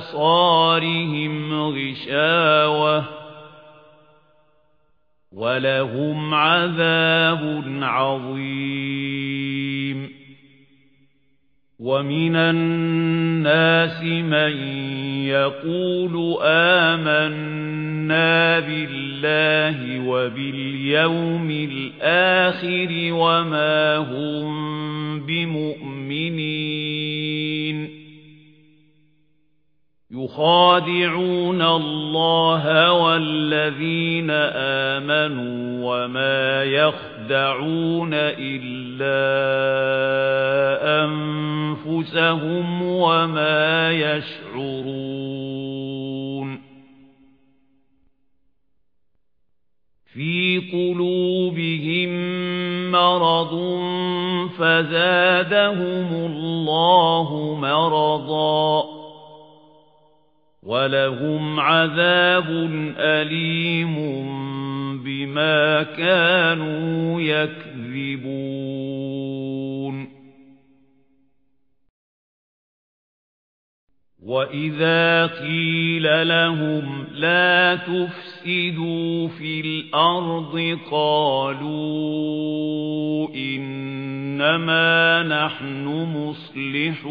أَبْصَارِهِمْ غِشَاوَةٌ وَلَهُمْ عَذَابٌ عَظِيمٌ وَمِنَ النَّاسِ مَن يَقُولُ آمَنَّا بِاللَّهِ وَبِالْيَوْمِ الْآخِرِ وَمَا هُمْ بِمُؤْمِنِينَ يُخَادِعُونَ اللَّهَ وَالَّذِينَ آمَنُوا وَمَا يَخْدَعُونَ إِلَّا أَنفُسَهُمْ وَمَا يَشْعُرُونَ فِي قُلُوبِهِم مَّرَضٌ فَزَادَهُمُ اللَّهُ مَرَضًا وَلَهُمْ عَذَابٌ أَلِيمٌ بِمَا كَانُوا يَكْذِبُونَ وَإِذَا قِيلَ لَهُمْ لَا تُفْسِدُوا فِي الْأَرْضِ قَالُوا إِنَّمَا نَحْنُ مُصْلِحُونَ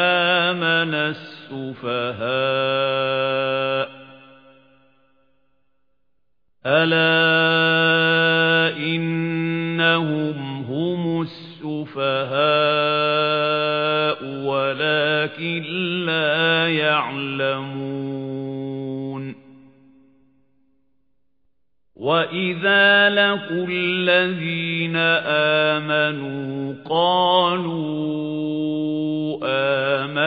السُّفَهَاءُ. أَلَا إِنَّهُمْ هُمُ السُّفَهَاءُ وَلَكِن لَّا يَعْلَمُونَ. وَإِذَا لَقُوا الَّذِينَ آمَنُوا قَالُوا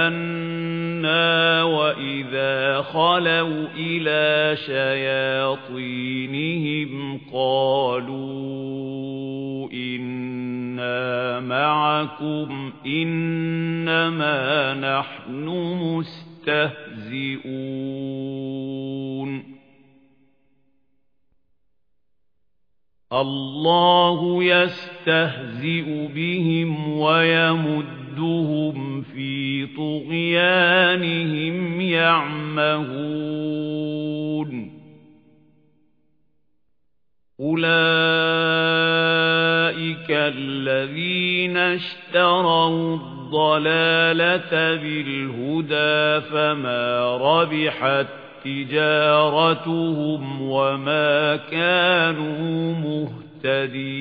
آمَنَّا وَإِذَا خَلَوْا إِلَى شَيَاطِينِهِمْ قَالُوا إِنَّا مَعَكُمْ إِنَّمَا نَحْنُ مُسْتَهْزِئُونَ. اللَّهُ يَسْتَهْزِئُ بِهِمْ وَيَمُدُّهُمْ طُغْيَانِهِمْ يَعْمَهُونَ أُولَئِكَ الَّذِينَ اشْتَرَوُا الضَّلَالَةَ بِالْهُدَى فَمَا رَبِحَتْ تِجَارَتُهُمْ وَمَا كَانُوا مُهْتَدِينَ